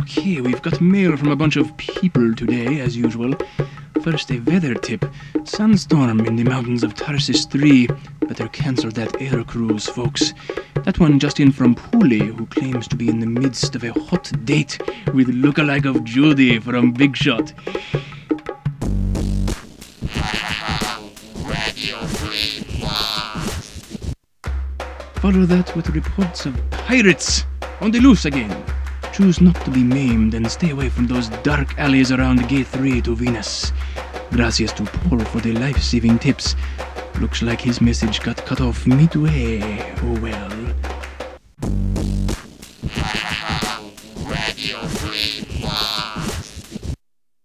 Okay, we've got mail from a bunch of people today, as usual. First, a weather tip. Sandstorm in the mountains of Tarsus 3. Better cancel that air cruise, folks. That one just in from Pooley, who claims to be in the midst of a hot date with lookalike of Judy from Big Shot. Follow that with reports of pirates on the loose again. Choose not to be maimed and stay away from those dark alleys around Gate 3 to Venus. Gracias to Paul for the life saving tips. Looks like his message got cut off midway. Oh well. Radio